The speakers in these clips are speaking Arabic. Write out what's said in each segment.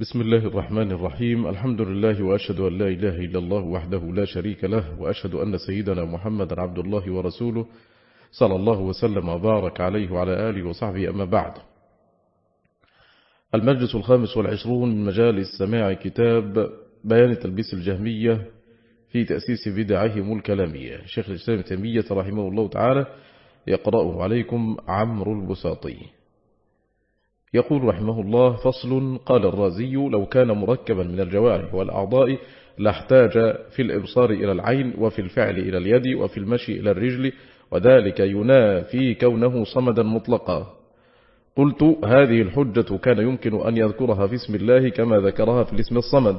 بسم الله الرحمن الرحيم الحمد لله وأشهد أن لا إله إلا الله وحده لا شريك له وأشهد أن سيدنا محمد عبد الله ورسوله صلى الله وسلم وبارك عليه وعلى آله وصحبه أما بعد المجلس الخامس والعشرون من مجالس سماع كتاب بيان تلبيس الجهمية في تأسيس بدعهم الكلامية شيخ الإسلام تيمية رحمه الله تعالى يقرأه عليكم عمرو البساطي يقول رحمه الله فصل قال الرازي لو كان مركبا من الجوارح والأعضاء لاحتاج في الإبصار إلى العين وفي الفعل إلى اليد وفي المشي إلى الرجل وذلك ينافي كونه صمدا مطلقا. قلت هذه الحجة كان يمكن أن يذكرها في اسم الله كما ذكرها في الاسم الصمد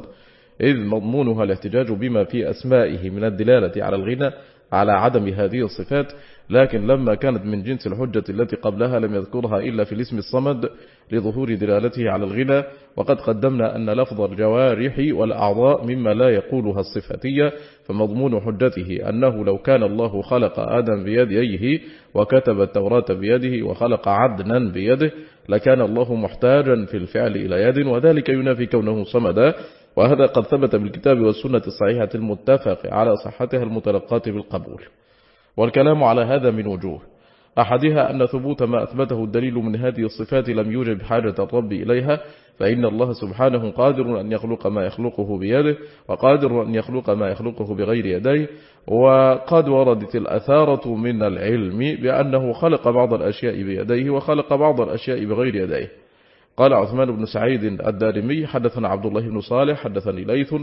إذ مضمونها الاحتجاج بما في أسمائه من الدلالة على الغنى على عدم هذه الصفات لكن لما كانت من جنس الحجة التي قبلها لم يذكرها إلا في الاسم الصمد لظهور دلالته على الغنى وقد قدمنا أن لفظ الجوارح والأعضاء مما لا يقولها الصفاتية فمضمون حجته أنه لو كان الله خلق آدم بيديه وكتب التوراة بيده وخلق عدنا بيده لكان الله محتاجا في الفعل إلى يد وذلك ينافي كونه صمدا. وهذا قد ثبت بالكتاب والسنة الصحيحة المتفق على صحتها المتلقاة بالقبول. والكلام على هذا من وجوه. أحدها أن ثبوت ما أثبته الدليل من هذه الصفات لم يوجب حاجة الرب إليها فإن الله سبحانه قادر أن يخلق ما يخلقه بيده وقادر أن يخلق ما يخلقه بغير يديه وقد وردت الأثارة من العلم بأنه خلق بعض الأشياء بيديه وخلق بعض الأشياء بغير يديه. قال عثمان بن سعيد الدارمي حدثنا عبد الله بن صالح حدثني ليث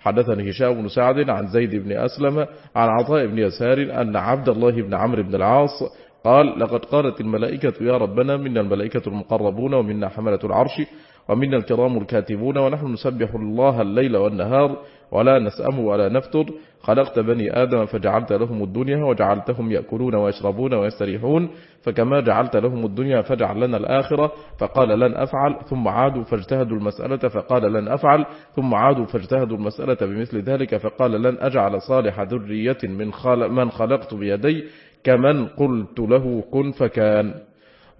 حدثني هشام بن سعد عن زيد بن أسلم عن عطاء بن يسار أن عبد الله بن عمرو بن العاص قال لقد قالت الملائكة يا ربنا منا الملائكة المقربون ومنا حملة العرش ومنا الكرام الكاتبون ونحن نسبح الله الليل والنهار ولا نسأم ولا نفتر. خلقت بني آدم فجعلت لهم الدنيا وجعلتهم يأكلون ويشربون ويستريحون. فكما جعلت لهم الدنيا فجعل لنا الآخرة. فقال لن أفعل. ثم عادوا فاجتهدوا المسألة فقال لن أفعل. ثم عادوا فاجتهدوا المسألة بمثل ذلك فقال لن أجعل صالح ذرية من, خلق من خلقت بيدي. كمن قلت له كن فكان.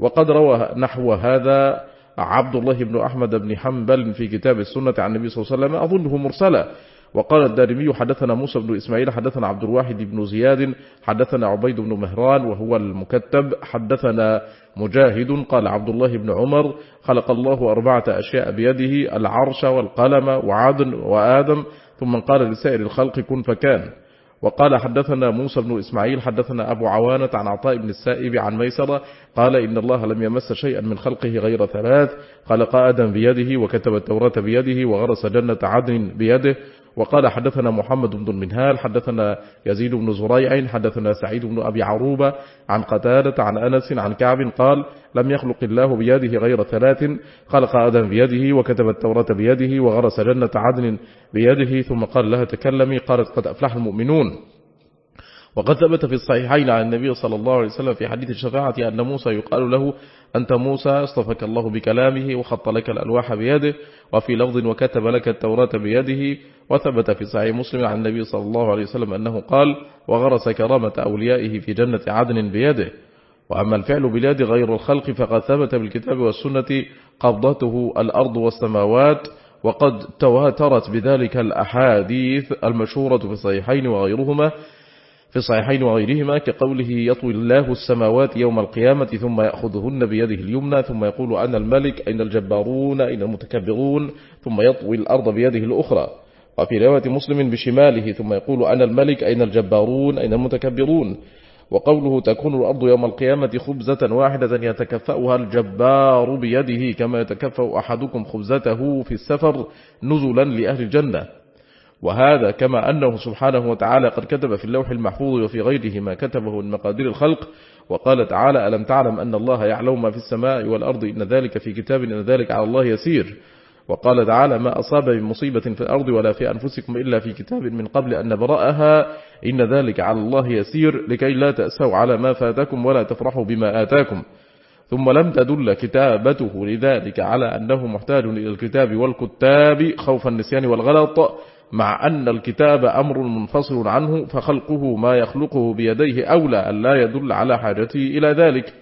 وقد روى نحو هذا عبد الله بن أحمد بن حنبل في كتاب السنة عن النبي صلى الله عليه وسلم. أظنه مرسلا. وقال الدارمي حدثنا موسى بن إسماعيل حدثنا عبد الواحد بن زياد حدثنا عبيد بن مهران وهو المكتب حدثنا مجاهد قال عبد الله بن عمر خلق الله أربعة أشياء بيده العرش والقلم وعدن وآدم ثم قال لسائر الخلق كن فكان. وقال حدثنا موسى بن إسماعيل حدثنا أبو عوانة عن عطاء بن السائب عن ميسرة قال إن الله لم يمس شيئا من خلقه غير ثلاث خلق آدم بيده وكتب التوراة بيده وغرس جنة عدن بيده وقال حدثنا محمد بن المنهال حدثنا يزيد بن زريع حدثنا سعيد بن أبي عروبة عن قتادة عن أنس عن كعب قال لم يخلق الله بيده غير ثلاث خلق آدم بيده وكتب التوراة بيده وغرس جنة عدن بيده ثم قال لها تكلمي قالت قد أفلح المؤمنون. وقد ثبت في الصحيحين عن النبي صلى الله عليه وسلم في حديث الشفاعة أن موسى يقال له أنت موسى اصطفك الله بكلامه وخط لك الألواح بيده وفي لفظ وكتب لك التوراة بيده. وثبت في صحيح مسلم عن النبي صلى الله عليه وسلم أنه قال وغرس كرامة أوليائه في جنة عدن بيده. وأما الفعل باليد غير الخلق فقد ثبت بالكتاب والسنة قبضته الأرض والسماوات وقد تواترت بذلك الأحاديث المشهورة في الصحيحين وغيرهما في الصحيحين وغيرهما كقوله يطوي الله السماوات يوم القيامة ثم يأخذهن بيده اليمنى ثم يقول أنا الملك أين الجبارون؟ أين المتكبرون؟ ثم يطوي الأرض بيده الأخرى. وفي رواية مسلم بشماله ثم يقول أنا الملك أين الجبارون؟ أين المتكبرون؟ وقوله تكون الأرض يوم القيامة خبزة واحدة يتكفأها الجبار بيده كما يتكفأ أحدكم خبزته في السفر نزلا لأهل الجنة. وهذا كما أنه سبحانه وتعالى قد كتب في اللوح المحفوظ وفي غيره ما كتبه من مقادير الخلق وقال تعالى ألم تعلم أن الله يعلم ما في السماء والأرض إن ذلك في كتاب إن ذلك على الله يسير. وقال تعالى ما أصاب من مصيبة في الأرض ولا في أنفسكم إلا في كتاب من قبل أن نبرأها إن ذلك على الله يسير لكي لا تأسوا على ما فاتكم ولا تفرحوا بما آتاكم. ثم لم تدل كتابته لذلك على أنه محتاج إلى الكتاب والكتاب خوف النسيان والغلط. مع أن الكتاب أمر منفصل عنه فخلقه ما يخلقه بيديه أولى أن لا يدل على حاجته إلى ذلك.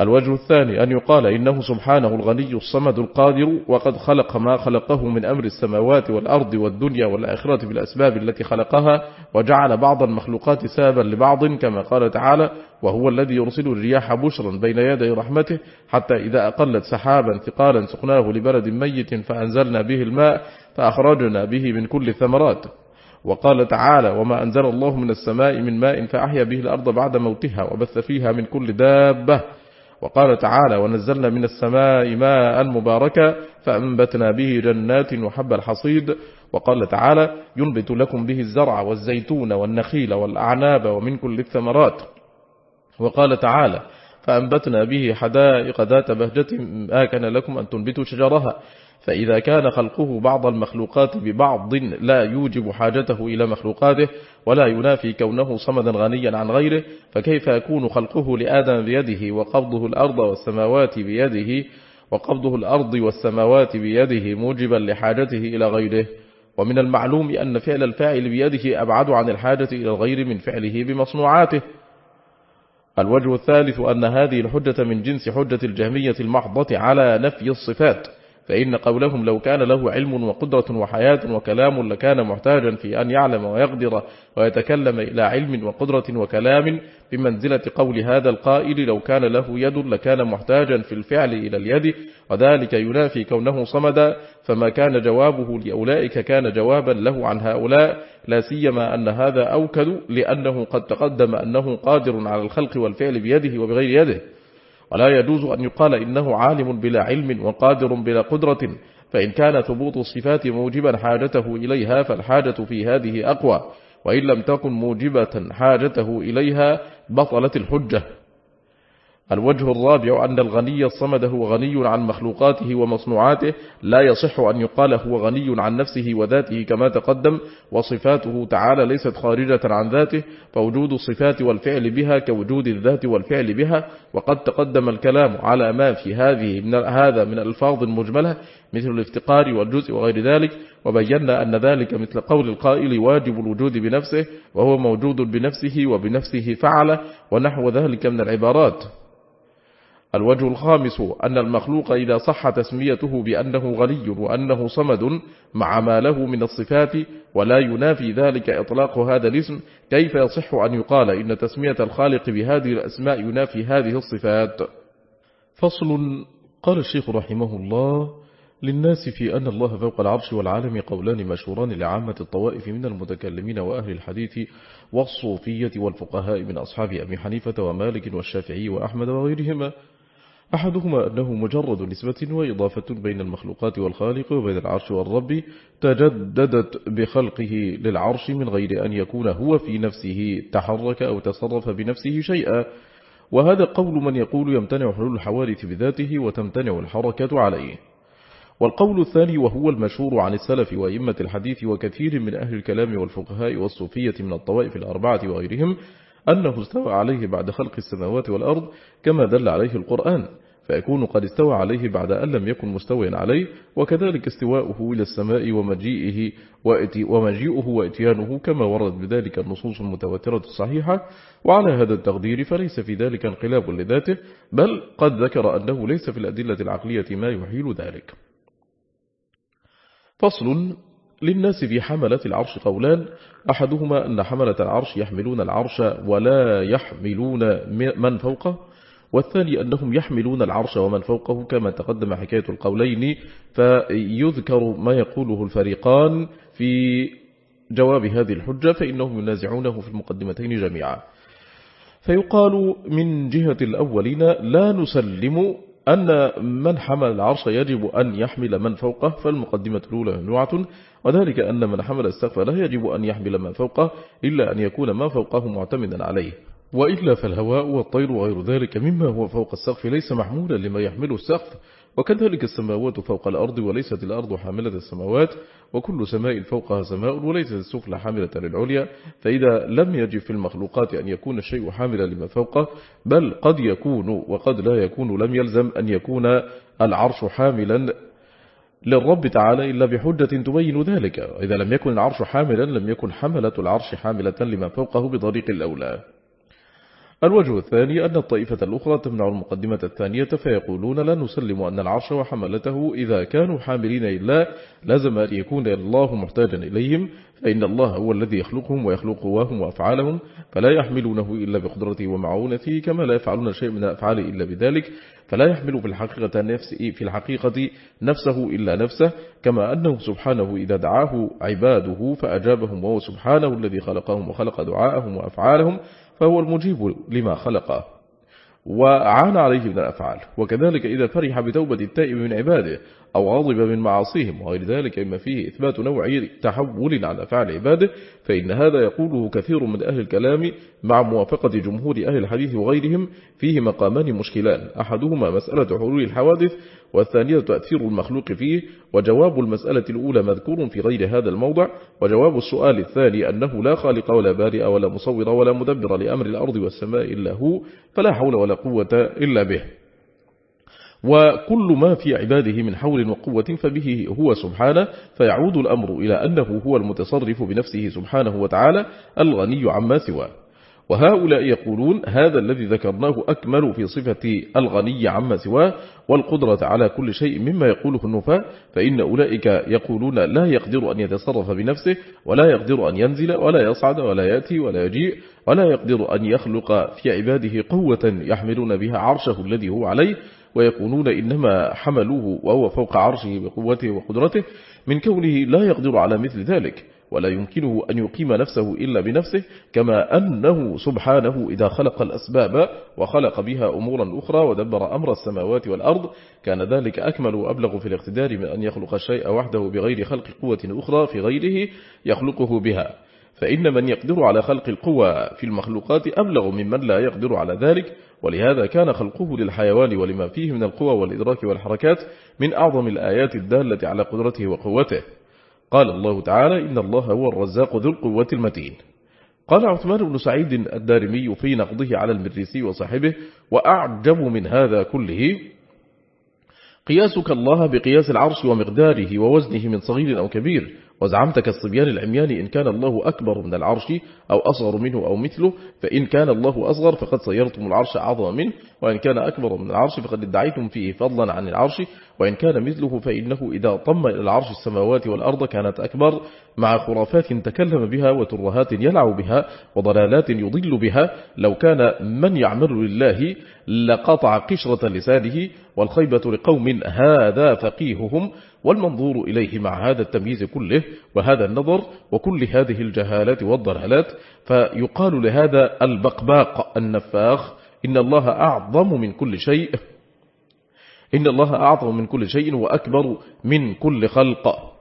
الوجه الثاني أن يقال إنه سبحانه الغني الصمد القادر وقد خلق ما خلقه من أمر السماوات والأرض والدنيا والآخرة بالأسباب التي خلقها وجعل بعض المخلوقات سابا لبعض كما قال تعالى وهو الذي يرسل الرياح بشرا بين يدي رحمته حتى إذا أقلت سحابا ثقالا سقناه لبلد ميت فأنزلنا به الماء فأخرجنا به من كل الثمرات. وقال تعالى وما أنزل الله من السماء من ماء فأحيا به الأرض بعد موتها وبث فيها من كل دابة. وقال تعالى ونزلنا من السماء ماء مباركا فأنبتنا به جنات وحب الحصيد. وقال تعالى ينبت لكم به الزرع والزيتون والنخيل والأعناب ومن كل الثمرات. وقال تعالى فأنبتنا به حدائق ذات بهجة آكن لكم أن تنبتوا شجرها فإذا كان خلقه بعض المخلوقات ببعض لا يوجب حاجته إلى مخلوقاته ولا ينافي كونه صمدا غنيا عن غيره فكيف يكون خلقه لآدم بيده وقبضه الأرض والسماوات بيده وقبضه الأرض والسماوات بيده موجبا لحاجته إلى غيره؟ ومن المعلوم أن فعل الفاعل بيده أبعد عن الحاجة إلى الغير من فعله بمصنوعاته. الوجه الثالث أن هذه الحجة من جنس حجة الجهمية المحضة على نفي الصفات. فإن قولهم لو كان له علم وقدرة وحياة وكلام لكان محتاجا في أن يعلم ويقدر ويتكلم إلى علم وقدرة وكلام بمنزلة قول هذا القائل لو كان له يد لكان محتاجا في الفعل إلى اليد وذلك ينافي كونه صمدا فما كان جوابه لأولئك كان جوابا له عن هؤلاء لا سيما أن هذا أوكد لأنه قد تقدم أنه قادر على الخلق والفعل بيده وبغير يده ولا يجوز أن يقال إنه عالم بلا علم وقادر بلا قدرة فإن كان ثبوت الصفات موجبا حاجته إليها فالحاجة في هذه أقوى وإن لم تكن موجبة حاجته إليها بطلت الحجة. الوجه الرابع أن الغني الصمد هو غني عن مخلوقاته ومصنوعاته لا يصح أن يقال هو غني عن نفسه وذاته كما تقدم وصفاته تعالى ليست خارجة عن ذاته فوجود الصفات والفعل بها كوجود الذات والفعل بها وقد تقدم الكلام على ما في هذه من هذا من الفاظ مجملة مثل الافتقار والجزء وغير ذلك وبينا أن ذلك مثل قول القائل واجب الوجود بنفسه وهو موجود بنفسه وبنفسه فعل ونحو ذلك من العبارات. الوجه الخامس أن المخلوق إذا صح تسميته بأنه غني وأنه صمد مع ما له من الصفات ولا ينافي ذلك إطلاق هذا الاسم كيف يصح أن يقال إن تسمية الخالق بهذه الأسماء ينافي هذه الصفات؟ فصل قال الشيخ رحمه الله للناس في أن الله فوق العرش والعالم قولان مشهوران لعامة الطوائف من المتكلمين وأهل الحديث والصوفية والفقهاء من أصحاب أبي حنيفة ومالك والشافعي وأحمد وغيرهما. أحدهما أنه مجرد نسبة وإضافة بين المخلوقات والخالق وبين العرش والرب تجددت بخلقه للعرش من غير أن يكون هو في نفسه تحرك أو تصرف بنفسه شيئا. وهذا قول من يقول يمتنع حلول الحوادث بذاته وتمتنع الحركة عليه. والقول الثاني وهو المشهور عن السلف وإمة الحديث وكثير من أهل الكلام والفقهاء والصوفية من الطوائف الأربعة وغيرهم أنه استوى عليه بعد خلق السماوات والأرض كما دل عليه القرآن فيكون قد استوى عليه بعد أن لم يكن مستويا عليه وكذلك استواؤه إلى السماء ومجيئه ومجيئه وإتيانه كما ورد بذلك النصوص المتواترة الصحيحة. وعلى هذا التقدير فليس في ذلك انقلاب لذاته بل قد ذكر أنه ليس في الأدلة العقلية ما يحيل ذلك. فصل للناس في حملة العرش قولان. أحدهما أن حملة العرش يحملون العرش ولا يحملون من فوقه والثاني أنهم يحملون العرش ومن فوقه كما تقدم حكاية القولين. فيذكر ما يقوله الفريقان في جواب هذه الحجة فإنهم ينازعونه في المقدمتين جميعا. فيقال من جهة الأولين لا نسلم أن من حمل العرش يجب أن يحمل من فوقه فالمقدمة الأولى ممنوعة. وذلك أن من حمل السقف لا يجب أن يحمل من فوقه إلا أن يكون ما فوقه معتمدا عليه. وإلا فالهواء والطير وغير ذلك مما هو فوق السقف ليس محمولا لما يحمله السقف. وكذلك السماوات فوق الأرض وليست الأرض حاملة السماوات وكل سماء فوقها سماء وليست السفلى حاملة للعليا. فإذا لم يجب في المخلوقات أن يكون الشيء حاملا لما فوقه بل قد يكون وقد لا يكون لم يلزم أن يكون العرش حاملا للرب تعالى إلا بحجة تبين ذلك. إذا لم يكن العرش حاملا لم يكن حملة العرش حاملة لما فوقه بطريق الأولى. الوجه الثاني أن الطائفة الأخرى تمنع المقدمة الثانية فيقولون لا نسلم أن العرش وحملته إذا كانوا حاملين إلا لازم أن يكون الله محتاجا إليهم فإن الله هو الذي يخلقهم ويخلق قواهم وأفعالهم فلا يحملونه إلا بقدرته ومعونته كما لا يفعلون شيء من الأفعال إلا بذلك فلا يحمل في الحقيقة, نفسه في الحقيقة نفسه إلا نفسه كما أنه سبحانه إذا دعاه عباده فأجابهم وهو سبحانه الذي خلقهم وخلق دعاءهم وأفعالهم فهو المجيب لما خلقه وعان عليه من الأفعال. وكذلك إذا فرح بتوبة التائب من عباده أو غاضب من معاصيهم وغير ذلك إما فيه إثبات نوع تحول على فعل عباده فإن هذا يقوله كثير من أهل الكلام مع موافقة جمهور أهل الحديث وغيرهم فيه مقامان مشكلان أحدهما مسألة حلول الحوادث والثانية تأثير المخلوق فيه وجواب المسألة الأولى مذكور في غير هذا الموضع وجواب السؤال الثاني أنه لا خالق ولا بارئ ولا مصور ولا مدبر لأمر الأرض والسماء إلا هو فلا حول ولا قوة إلا به. وكل ما في عباده من حول وقوة فبه هو سبحانه فيعود الأمر إلى أنه هو المتصرف بنفسه سبحانه وتعالى الغني عما سواه. وهؤلاء يقولون هذا الذي ذكرناه أكمل في صفة الغني عما سواه والقدرة على كل شيء مما يقوله النفاة فإن أولئك يقولون لا يقدر أن يتصرف بنفسه ولا يقدر أن ينزل ولا يصعد ولا يأتي ولا يجيء ولا يقدر أن يخلق في عباده قوة يحملون بها عرشه الذي هو عليه ويكونون إنما حملوه وهو فوق عرشه بقوته وقدرته من كونه لا يقدر على مثل ذلك ولا يمكنه أن يقيم نفسه إلا بنفسه كما أنه سبحانه إذا خلق الأسباب وخلق بها أمورا أخرى ودبر أمر السماوات والأرض كان ذلك أكمل وأبلغ في الاقتدار من أن يخلق الشيء وحده بغير خلق قوة أخرى في غيره يخلقه بها. فإن من يقدر على خلق القوى في المخلوقات أبلغ ممن لا يقدر على ذلك ولهذا كان خلقه للحيوان ولما فيه من القوى والإدراك والحركات من أعظم الآيات الدالة على قدرته وقوته. قال الله تعالى إن الله هو الرزاق ذو القوة المتين. قال عثمان بن سعيد الدارمي في نقضه على المريسي وصاحبه وأعجب من هذا كله قياسك الله بقياس العرش ومقداره ووزنه من صغير أو كبير وزعمت كالصبيان العميان إن كان الله أكبر من العرش أو أصغر منه أو مثله فإن كان الله أصغر فقد صيرتم العرش أعظم منه وإن كان أكبر من العرش فقد ادعيتم فيه فضلا عن العرش. وإن كان مثله فإنه إذا طم إلى العرش السماوات والأرض كانت أكبر مع خرافات تكلم بها وترهات يلعب بها وضلالات يضل بها لو كان من يعمل لله لقطع قشرة لسانه والخيبة لقوم هذا فقيههم والمنظور إليه مع هذا التمييز كله وهذا النظر وكل هذه الجهالات والضلالات فيقال لهذا البقباق النفاخ إن الله أعظم من كل شيء. إن الله أعظم من كل شيء وأكبر من كل خلق.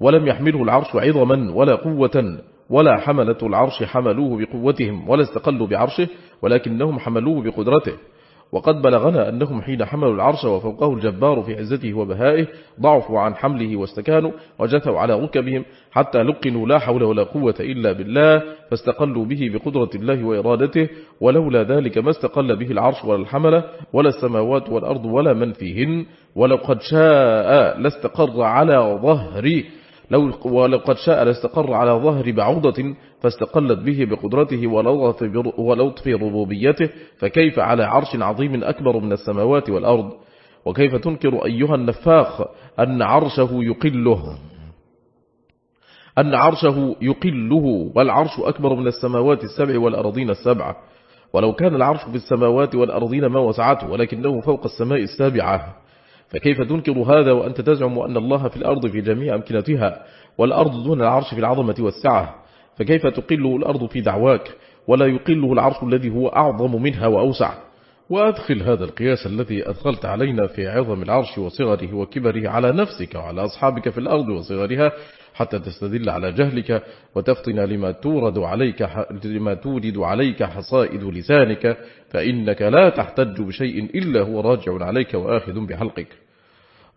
ولم يحمله العرش عظما ولا قوة ولا حملة العرش حملوه بقوتهم ولا استقلوا بعرشه ولكنهم حملوه بقدرته. وقد بلغنا أنهم حين حملوا العرش وفوقه الجبار في عزته وبهائه ضعفوا عن حمله واستكانوا وجثوا على ركبهم حتى لقنوا لا حول ولا قوة إلا بالله فاستقلوا به بقدرة الله وإرادته ولولا ذلك ما استقل به العرش ولا الحملة ولا السماوات والأرض ولا من فيهن ولو قد شاء لاستقر على ظهر لو ولو قد شاء لاستقر على ظهر بعوضة فاستقلت به بقدرته ولطف ربوبيته فكيف على عرش عظيم أكبر من السماوات والأرض؟ وكيف تنكر أيها النفاخ أن عرشه يقله؟ أن عرشه يقله والعرش أكبر من السماوات السبع والأرضين السبع. ولو كان العرش في السماوات والأرضين ما وسعته ولكنه فوق السماء السابعة. فكيف تنكر هذا وأنت تزعم أن الله في الأرض في جميع أمكنتها والأرض دون العرش في العظمة والسعة؟ فكيف تقله الأرض في دعواك ولا يقله العرش الذي هو أعظم منها وأوسع؟ وأدخل هذا القياس الذي أدخلت علينا في عظم العرش وصغره وكبره على نفسك وعلى أصحابك في الأرض وصغرها حتى تستدل على جهلك وتفطن لما تورد عليك لما تورد عليك حصائد لسانك فإنك لا تحتج بشيء إلا هو راجع عليك وآخذ بحلقك.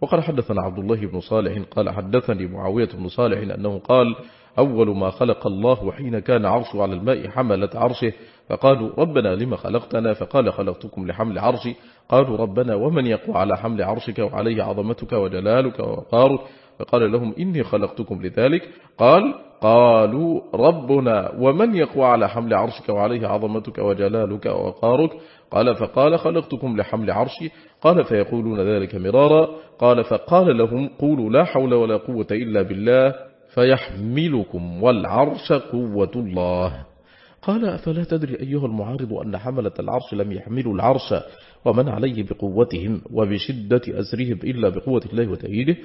وقال حدثنا عبد الله بن صالح قال حدثني معاوية بن صالح أنه قال أول ما خلق الله حين كان عرشه على الماء حملة عرشه فقالوا ربنا لما خلقتنا؟ فقال خلقتكم لحمل عرشي. قالوا ربنا ومن يقوى على حمل عرشك وعليه عظمتك وجلالك ووقارك؟ فقال لهم إني خلقتكم لذلك. قال قالوا ربنا ومن يقوى على حمل عرشك وعليه عظمتك وجلالك ووقارك؟ قال فقال خلقتكم لحمل عرشي. قال فيقولون ذلك مرارا. قال فقال لهم قولوا لا حول ولا قوة إلا بالله. فيحملكم والعرش قوة الله. قال أفلا تدري أيها المعارض أن حملة العرش لم يحملوا العرش ومن عليه بقوتهم وبشدة أسرهم إلا بقوة الله وتأييده؟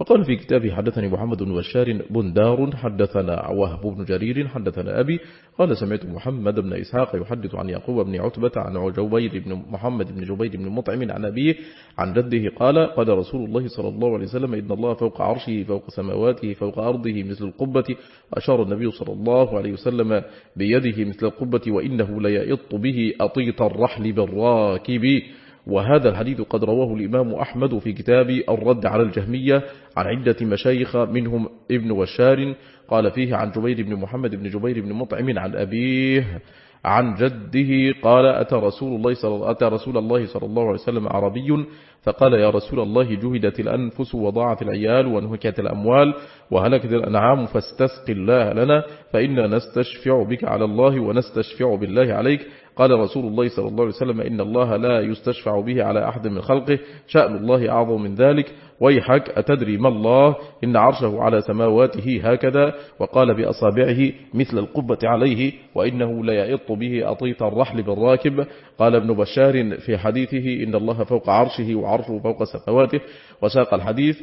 وقال في كتابه حدثني محمد بن بشار بندار حدثنا وهب بن جرير حدثنا أبي قال سمعت محمد بن إسحاق يحدث عن يعقوب بن عتبة عن جبير بن محمد بن جبير بن مطعم عن أبيه عن جده قال قال رسول الله صلى الله عليه وسلم إن الله فوق عرشه فوق سماواته فوق أرضه مثل القبة وأشار النبي صلى الله عليه وسلم بيده مثل القبة وإنه ليئط به أطيط الرحل بالراكب. وهذا الحديث قد رواه الإمام أحمد في كتاب الرد على الجهمية عن عدة مشايخ منهم ابن وشار قال فيه عن جبير بن محمد بن جبير بن مطعم عن أبيه عن جده قال أتى رسول الله صلى أتى رسول الله صلى الله عليه وسلم عربي فقال يا رسول الله جهدت الأنفس وضاعت العيال وانهكت الأموال وهلكت الأنعام فاستسق الله لنا فإنا نستشفع بك على الله ونستشفع بالله عليك قال رسول الله صلى الله عليه وسلم إن الله لا يستشفع به على أحد من خلقه. شأن الله أعظم من ذلك. ويحك أتدري ما الله؟ إن عرشه على سماواته هكذا. وقال بأصابعه مثل القبة عليه وإنه لا يئط به أطيط الرحل بالراكب. قال ابن بشار في حديثه إن الله فوق عرشه وعرشه فوق سماواته. وساق الحديث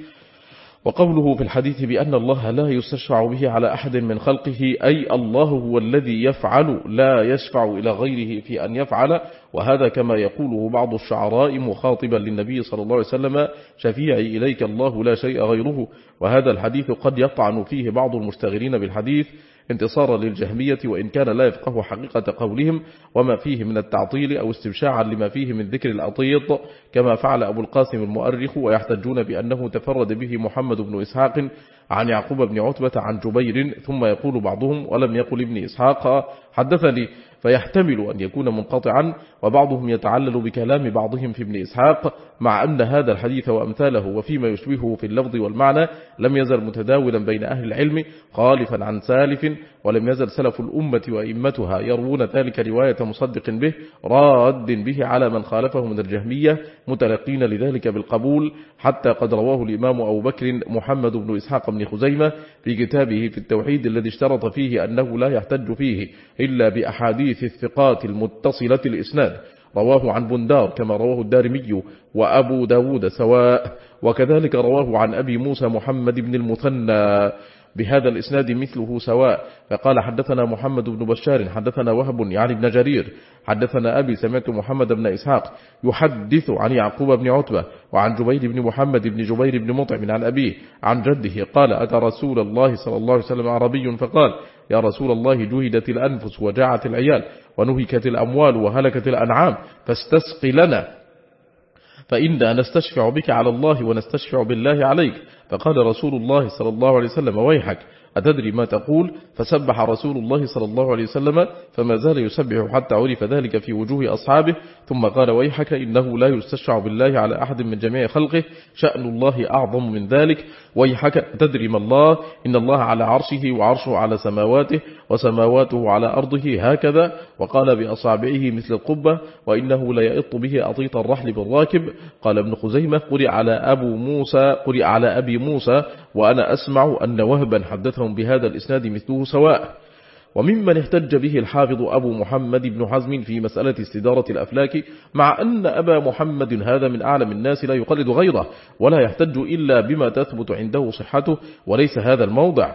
وقوله في الحديث بأن الله لا يستشفع به على أحد من خلقه أي الله هو الذي يفعل لا يشفع إلى غيره في أن يفعل وهذا كما يقوله بعض الشعراء مخاطبا للنبي صلى الله عليه وسلم شفيعي إليك الله لا شيء غيره. وهذا الحديث قد يطعن فيه بعض المشتغلين بالحديث انتصارا للجهمية وإن كان لا يفقه حقيقة قولهم وما فيه من التعطيل أو استبشاعا لما فيه من ذكر الأطيط كما فعل أبو القاسم المؤرخ ويحتجون بأنه تفرد به محمد بن إسحاق عن يعقوب بن عتبة عن جبير ثم يقول بعضهم ولم يقل ابن إسحاق حدثني فيحتمل أن يكون منقطعا وبعضهم يتعلل بكلام بعضهم في ابن إسحاق مع أن هذا الحديث وأمثاله وفيما يشبهه في اللفظ والمعنى لم يزل متداولا بين أهل العلم خالفا عن سالف ولم يزل سلف الأمة وإمتها يروون ذلك رواية مصدق به راد به على من خالفه من الجهمية متلقين لذلك بالقبول حتى قد رواه الإمام أبو بكر محمد بن إسحاق بن خزيمة في كتابه في التوحيد الذي اشترط فيه أنه لا يحتج فيه إلا بأحاديث الثقات المتصلة الإسناد. رواه عن بندار كما رواه الدارمي وأبو داود سواء وكذلك رواه عن أبي موسى محمد بن المثنى. بهذا الإسناد مثله سواء. فقال حدثنا محمد بن بشار حدثنا وهب يعني ابن جرير حدثنا أبي سمعت محمد بن إسحاق يحدث عن يعقوب بن عتبة وعن جبير بن محمد بن جبير بن مطعم عن أبيه عن جده قال أتى رسول الله صلى الله عليه وسلم عربي فقال يا رسول الله جهدت الأنفس وجاعت العيال ونهكت الأموال وهلكت الأنعام فاستسق لنا فإنا نستشفع بك على الله ونستشفع بالله عليك. فقال رسول الله صلى الله عليه وسلم ويحك أتدري ما تقول؟ فسبح رسول الله صلى الله عليه وسلم فما زال يسبح حتى عرف ذلك في وجوه أصحابه. ثم قال ويحك إنه لا يستشفع بالله على أحد من جميع خلقه شأن الله أعظم من ذلك. ويحك تدري ما الله؟ إن الله على عرشه وعرشه على سماواته وسماواته على أرضه هكذا. وقال بأصابعه مثل القبة وإنه لا يئط به أطيط الرحل بالراكب. قال ابن خزيمة قرئ على أبو موسى قرئ على أبي موسى وأنا أسمع أن وهبا حدثهم بهذا الإسناد مثله سواء. وممن احتج به الحافظ أبو محمد بن حزم في مسألة استدارة الأفلاك مع أن أبا محمد هذا من أعلم الناس لا يقلد غيره ولا يحتج إلا بما تثبت عنده صحته وليس هذا الموضع.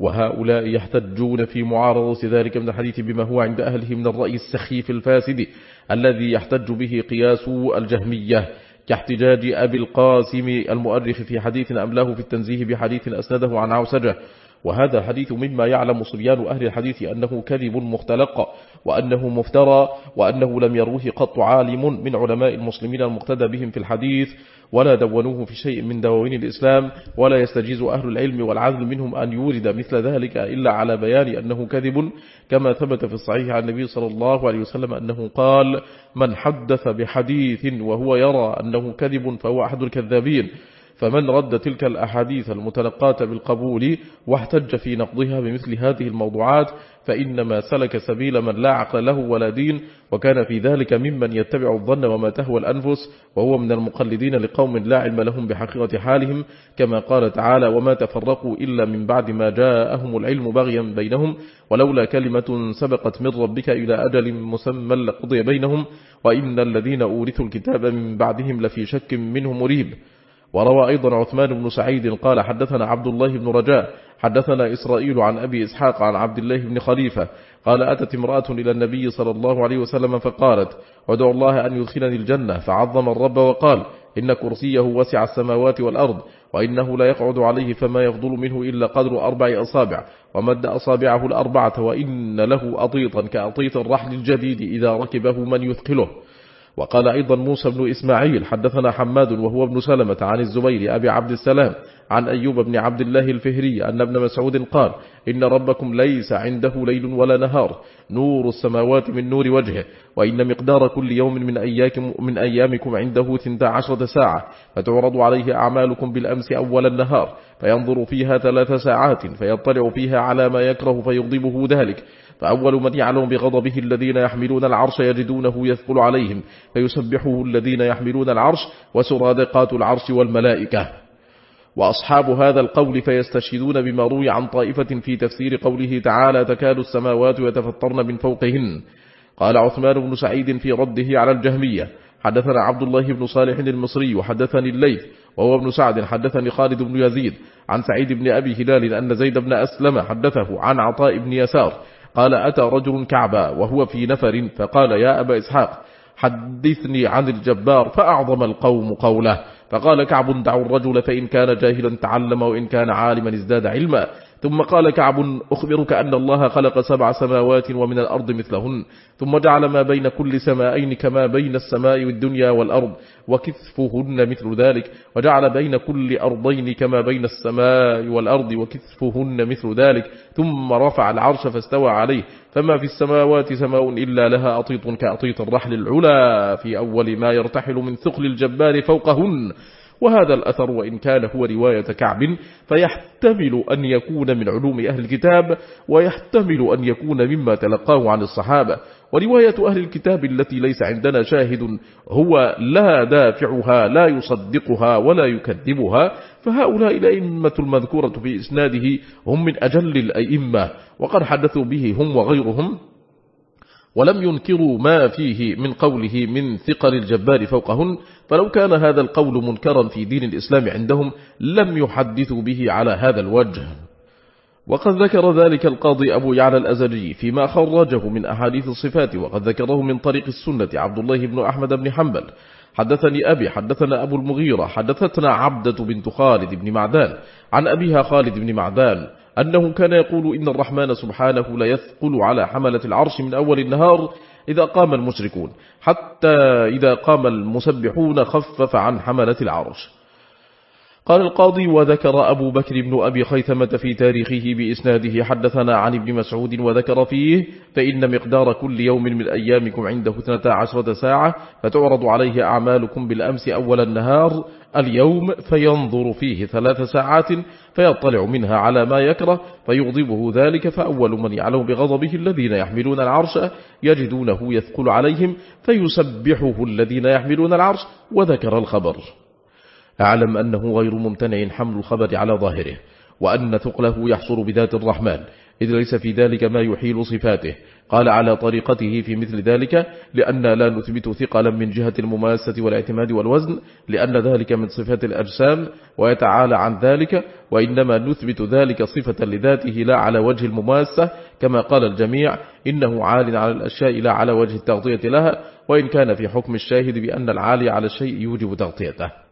وهؤلاء يحتجون في معارضة ذلك من الحديث بما هو عند أهله من الرأي السخيف الفاسد الذي يحتج به قياس الجهمية كاحتجاج أبي القاسم المؤرخ في حديث أملاه في التنزيه بحديث أسنده عن عوسجة. وهذا الحديث مما يعلم صبيان أهل الحديث أنه كذب مختلق وأنه مفترى وأنه لم يروه قط عالم من علماء المسلمين المقتدى بهم في الحديث ولا دونوه في شيء من دواوين الإسلام ولا يستجيز أهل العلم والعدل منهم أن يورد مثل ذلك إلا على بيان أنه كذب كما ثبت في الصحيح عن النبي صلى الله عليه وسلم أنه قال من حدث بحديث وهو يرى أنه كذب فهو أحد الكذابين فمن رد تلك الأحاديث المتلقاة بالقبول واحتج في نقضها بمثل هذه الموضوعات فإنما سلك سبيل من لا عقل له ولا دين وكان في ذلك ممن يتبع الظن وما تهوى الأنفس وهو من المقلدين لقوم لا علم لهم بحقيقة حالهم كما قال تعالى وما تفرقوا إلا من بعد ما جاءهم العلم بغيا بينهم ولولا كلمة سبقت من ربك إلى أجل مسمى لقضي بينهم وإن الذين أورثوا الكتاب من بعدهم لفي شك منه مريب وروى أيضا عثمان بن سعيد قال حدثنا عبد الله بن رجاء حدثنا إسرائيل عن أبي إسحاق عن عبد الله بن خليفة قال أتت امرأة إلى النبي صلى الله عليه وسلم فقالت ودعو الله أن يدخلني الجنة فعظم الرب وقال إن كرسيه وسع السماوات والأرض وإنه لا يقعد عليه فما يفضل منه إلا قدر أربع أصابع ومد أصابعه الأربعة وإن له أطيطا كأطيط الرحل الجديد إذا ركبه من يثقله. وقال أيضا موسى بن إسماعيل حدثنا حماد وهو ابن سلمة عن الزبير أبي عبد السلام عن أيوب بن عبد الله الفهري أن ابن مسعود قال إن ربكم ليس عنده ليل ولا نهار نور السماوات من نور وجهه وإن مقدار كل يوم من, أياكم من أيامكم عنده ثنتا عشرة ساعة فتعرض عليه أعمالكم بالأمس أول النهار فينظر فيها ثلاث ساعات فيطلع فيها على ما يكره فيغضبه ذلك فأول من يعلم بغضبه الذين يحملون العرش يجدونه يثقل عليهم فيسبحه الذين يحملون العرش وسرادقات العرش والملائكة. وأصحاب هذا القول فيستشهدون بما روي عن طائفة في تفسير قوله تعالى تكاد السماوات يتفطرن من فوقهن. قال عثمان بن سعيد في رده على الجهمية حدثنا عبد الله بن صالح المصري وحدثني الليث وهو ابن سعد حدثني خالد بن يزيد عن سعيد بن أبي هلال أن زيد بن أسلم حدثه عن عطاء بن يسار قال أتى رجل كعبا وهو في نفر فقال يا أبا إسحاق حدثني عن الجبار فأعظم القوم قوله. فقال كعب دعوا الرجل فإن كان جاهلا تعلم وإن كان عالما ازداد علما. ثم قال كعب أخبرك أن الله خلق سبع سماوات ومن الأرض مثلهن ثم جعل ما بين كل سمائين كما بين السماء والدنيا والأرض وكثفهن مثل ذلك وجعل بين كل أرضين كما بين السماء والأرض وكثفهن مثل ذلك ثم رفع العرش فاستوى عليه فما في السماوات سماء إلا لها أطيط كأطيط الرحل العلا في أول ما يرتحل من ثقل الجبار فوقهن. وهذا الأثر وإن كان هو رواية كعب فيحتمل أن يكون من علوم أهل الكتاب ويحتمل أن يكون مما تلقاه عن الصحابة. ورواية أهل الكتاب التي ليس عندنا شاهد هو لا دافعها لا يصدقها ولا يكذبها. فهؤلاء الأئمة المذكورة في إسناده هم من أجل الأئمة وقد حدثوا به هم وغيرهم. ولم ينكروا ما فيه من قوله من ثقل الجبار فوقهن فلو كان هذا القول منكرا في دين الإسلام عندهم لم يحدثوا به على هذا الوجه. وقد ذكر ذلك القاضي أبو يعلى الأزجي فيما خرجه من أحاديث الصفات وقد ذكره من طريق السنة عبد الله بن أحمد بن حنبل. حدثني أبي حدثنا أبو المغيرة حدثتنا عبدة بنت خالد بن معدان عن أبيها خالد بن معدان أنه كان يقول إن الرحمن سبحانه لا يثقل على حملة العرش من أول النهار إذا قام المشركون حتى إذا قام المسبحون خفف عن حملة العرش. قال القاضي وذكر أبو بكر بن أبي خيثمة في تاريخه بإسناده حدثنا عن ابن مسعود وذكر فيه فإن مقدار كل يوم من أيامكم عنده اثنتا عشرة ساعة فتعرض عليه أعمالكم بالأمس أول النهار اليوم فينظر فيه ثلاث ساعات فيطلع منها على ما يكره فيغضبه ذلك فأول من يعلم بغضبه الذين يحملون العرش يجدونه يثقل عليهم فيسبحه الذين يحملون العرش وذكر الخبر. أعلم أنه غير ممتنع حمل الخبر على ظاهره وأن ثقله يحصر بذات الرحمن إذ ليس في ذلك ما يحيل صفاته. قال على طريقته في مثل ذلك لأن لا نثبت ثقلا من جهة المماسة والاعتماد والوزن لأن ذلك من صفات الأجسام ويتعالى عن ذلك وإنما نثبت ذلك صفة لذاته لا على وجه المماسة كما قال الجميع إنه عال على الأشياء لا على وجه التغطية لها وإن كان في حكم الشاهد بأن العالي على الشيء يوجب تغطيته.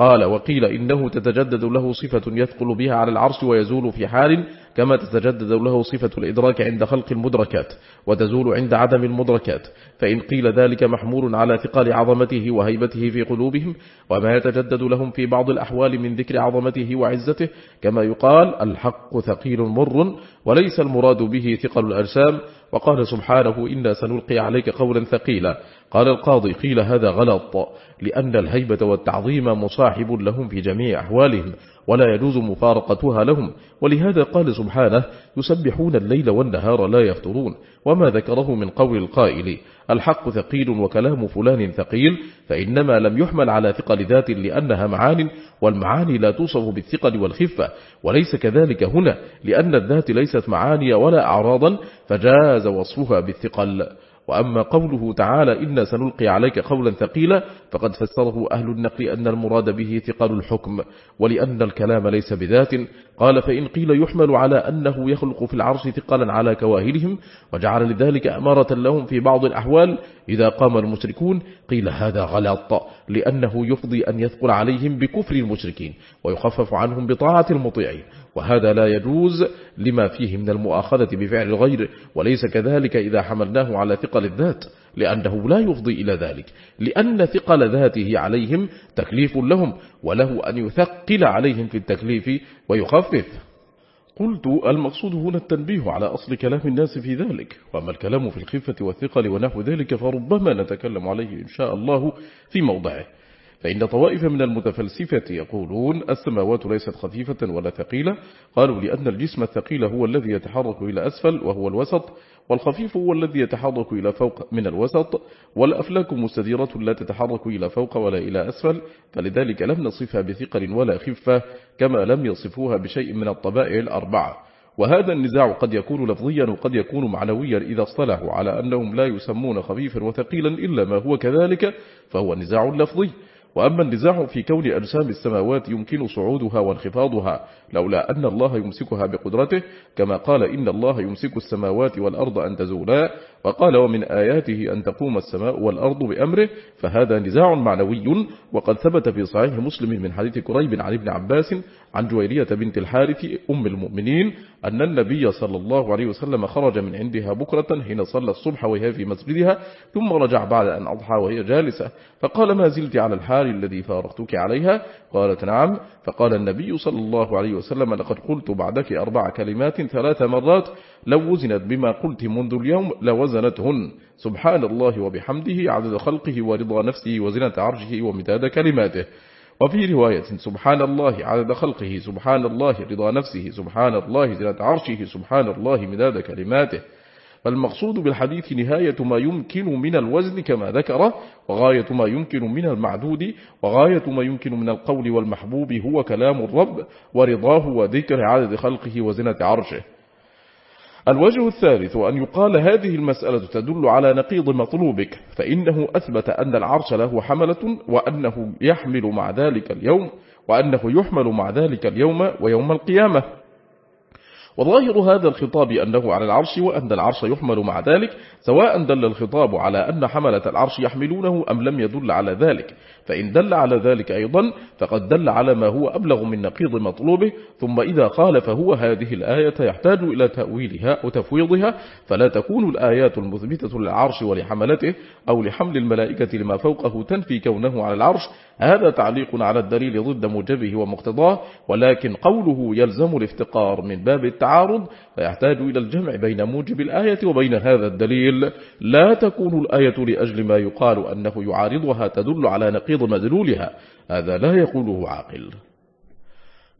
قال وقيل إنه تتجدد له صفة يثقل بها على العرش ويزول في حال كما تتجدد له صفة الإدراك عند خلق المدركات وتزول عند عدم المدركات فإن قيل ذلك محمول على ثقال عظمته وهيبته في قلوبهم وما يتجدد لهم في بعض الأحوال من ذكر عظمته وعزته كما يقال الحق ثقيل مر وليس المراد به ثقل الأجسام وقال سبحانه إنا سنلقي عليك قولا ثقيلا. قال القاضي قيل هذا غلط لأن الهيبة والتعظيم مصاحب لهم في جميع أحوالهم ولا يجوز مفارقتها لهم ولهذا قال سبحانه يسبحون الليل والنهار لا يفترون وما ذكره من قول القائل الحق ثقيل وكلام فلان ثقيل فإنما لم يحمل على ثقل ذات لأنها معان والمعاني لا توصف بالثقل والخفة وليس كذلك هنا لأن الذات ليست معاني ولا أعراضا فجاز وصفها بالثقل. وأما قوله تعالى إنا سنلقي عليك قولا ثقيلا فقد فسره أهل النقل أن المراد به ثقل الحكم ولأن الكلام ليس بذات قال فإن قيل يحمل على أنه يخلق في العرش ثقلا على كواهلهم وجعل لذلك أمارة لهم في بعض الأحوال إذا قام المشركون قيل هذا غلط لأنه يفضي أن يثقل عليهم بكفر المشركين ويخفف عنهم بطاعة المطيعين وهذا لا يجوز لما فيه من المؤاخذة بفعل الغير وليس كذلك إذا حملناه على ثقل الذات. لأنه لا يفضي إلى ذلك لأن ثقل ذاته عليهم تكليف لهم وله أن يثقل عليهم في التكليف ويخفف. قلت المقصود هنا التنبيه على أصل كلام الناس في ذلك وأما الكلام في الخفة والثقل ونحو ذلك فربما نتكلم عليه إن شاء الله في موضعه. فإن طوائف من المتفلسفة يقولون السماوات ليست خفيفة ولا ثقيلة. قالوا لأن الجسم الثقيل هو الذي يتحرك إلى أسفل وهو الوسط والخفيف هو الذي يتحرك إلى فوق من الوسط والأفلاك مستديرة لا تتحرك إلى فوق ولا إلى أسفل. فلذلك لم نصفها بثقل ولا خفة كما لم يصفوها بشيء من الطبائع الأربعة. وهذا النزاع قد يكون لفظيا وقد يكون معنويا إذا اصطلحوا على أنهم لا يسمون خفيفا وثقيلا إلا ما هو كذلك فهو نزاع لفظي. وأما النزاع في كون أجسام السماوات يمكن صعودها وانخفاضها لولا أن الله يمسكها بقدرته كما قال إن الله يمسك السماوات والأرض أن تزولا وقال ومن آياته أن تقوم السماء والأرض بأمره فهذا نزاع معنوي. وقد ثبت في صحيح مسلم من حديث كريب عن ابن عباس عن جويرية بنت الحارث أم المؤمنين أن النبي صلى الله عليه وسلم خرج من عندها بكرة حين صلى الصبح وهي في مسجدها ثم رجع بعد أن أضحى وهي جالسة. فقال ما زلت على الحال الذي فارقتك عليها؟ قالت نعم. فقال النبي صلى الله عليه وسلم لقد قلت بعدك أربع كلمات ثلاث مرات لو وزنت بما قلت منذ اليوم لوزنتهن سبحان الله وبحمده عدد خلقه ورضا نفسه وزنة عرشه ومداد كلماته. وفي رواية سبحان الله عدد خلقه سبحان الله رضا نفسه سبحان الله زنة عرشه سبحان الله مداد كلماته. فالمقصود بالحديث نهاية ما يمكن من الوزن كما ذكر وغاية ما يمكن من المعدود وغاية ما يمكن من القول والمحبوب هو كلام الرب ورضاه وذكر عدد خلقه وزنة عرشه. الوجه الثالث أن يقال هذه المسألة تدل على نقيض مطلوبك فإنه أثبت أن العرش له حملة وأنه يحمل مع ذلك اليوم وأنه يحمل مع ذلك اليوم ويوم القيامة. وظاهر هذا الخطاب أنه على العرش وأن العرش يحمل مع ذلك سواء دل الخطاب على أن حملة العرش يحملونه أم لم يدل على ذلك. فإن دل على ذلك أيضا فقد دل على ما هو أبلغ من نقيض مطلوبه ثم إذا قال فهو هذه الآية يحتاج إلى تأويلها وتفويضها فلا تكون الآيات المثبتة للعرش ولحملته أو لحمل الملائكة لما فوقه تنفي كونه على العرش. هذا تعليق على الدليل ضد موجبه ومقتضاه ولكن قوله يلزم الافتقار من باب التعارض فيحتاج إلى الجمع بين موجب الآية وبين هذا الدليل. لا تكون الآية لأجل ما يقال أنه يعارضها تدل على نقيض مدلولها هذا لا يقوله عاقل.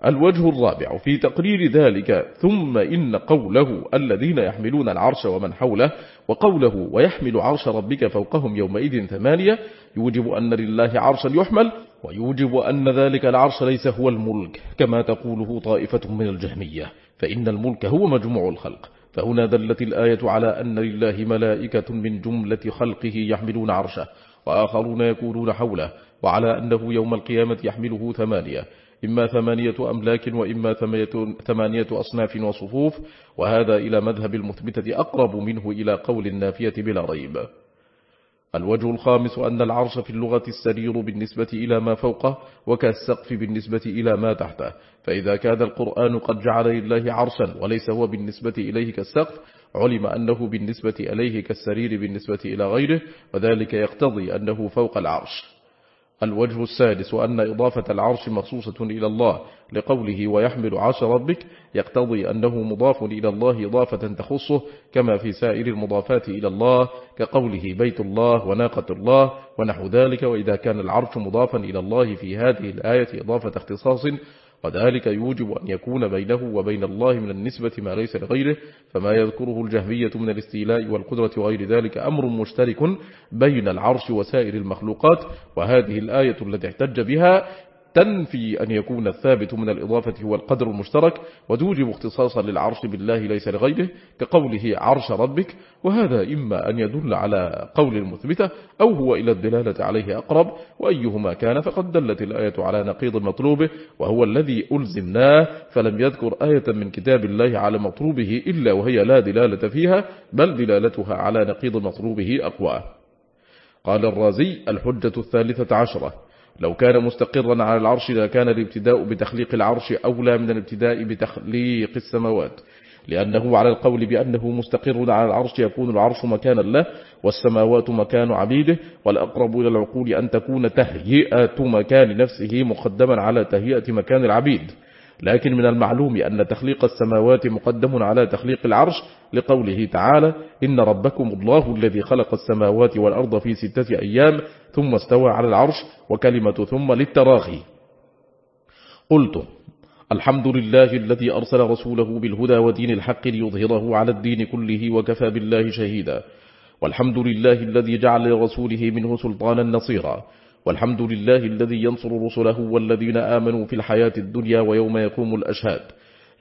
الوجه الرابع في تقرير ذلك ثم إن قوله الذين يحملون العرش ومن حوله وقوله ويحمل عرش ربك فوقهم يومئذ ثمانية يوجب أن لله عرشا يحمل ويوجب أن ذلك العرش ليس هو الملك كما تقوله طائفة من الجهمية فإن الملك هو مجموع الخلق. فهنا دلت الآية على أن لله ملائكة من جملة خلقه يحملون عرشه وآخرون يكونون حوله. وعلى أنه يوم القيامة يحمله ثمانية إما ثمانية أملاك وإما ثمانية أصناف وصفوف وهذا إلى مذهب المثبتة أقرب منه إلى قول النافية بلا ريب. الوجه الخامس أن العرش في اللغة السرير بالنسبة إلى ما فوقه وكالسقف بالنسبة إلى ما تحته. فإذا كان القرآن قد جعل لله عرشا وليس هو بالنسبة إليه كالسقف علم أنه بالنسبة إليه كالسرير بالنسبة إلى غيره وذلك يقتضي أنه فوق العرش. الوجه السادس أن إضافة العرش مخصوصة إلى الله لقوله ويحمل عرش ربك يقتضي أنه مضاف إلى الله إضافة تخصه كما في سائر المضافات إلى الله كقوله بيت الله وناقة الله ونحو ذلك وإذا كان العرش مضافا إلى الله في هذه الآية إضافة اختصاص وذلك يوجب أن يكون بينه وبين الله من النسبة ما ليس لغيره فما يذكره الجهمية من الاستيلاء والقدرة وغير ذلك أمر مشترك بين العرش وسائر المخلوقات وهذه الآية التي احتج بها تنفي أن يكون الثابت من الإضافة هو القدر المشترك وتوجب اختصاصا للعرش بالله ليس لغيره كقوله عرش ربك وهذا إما أن يدل على قول المثبتة أو هو إلى الدلالة عليه أقرب وأيهما كان فقد دلت الآية على نقيض مطلوبه وهو الذي ألزمناه فلم يذكر آية من كتاب الله على مطلوبه إلا وهي لا دلالة فيها بل دلالتها على نقيض مطلوبه أقوى. قال الرازي الحجة الثالثة عشرة. لو كان مستقرا على العرش لكان الابتداء بتخليق العرش أولى من الابتداء بتخليق السماوات لأنه على القول بأنه مستقر على العرش يكون العرش مكانا له والسماوات مكان عبيده والأقرب إلى العقول أن تكون تهيئة مكان نفسه مقدما على تهيئة مكان العبيد. لكن من المعلوم أن تخليق السماوات مقدم على تخليق العرش لقوله تعالى إن ربكم الله الذي خلق السماوات والأرض في ستة أيام ثم استوى على العرش وكلمة ثم للتراخي. قلت الحمد لله الذي أرسل رسوله بالهدى ودين الحق ليظهره على الدين كله وكفى بالله شهيدا. والحمد لله الذي جعل لرسوله منه سلطانا نصيرا. والحمد لله الذي ينصر رسله والذين آمنوا في الحياة الدنيا ويوم يقوم الأشهاد.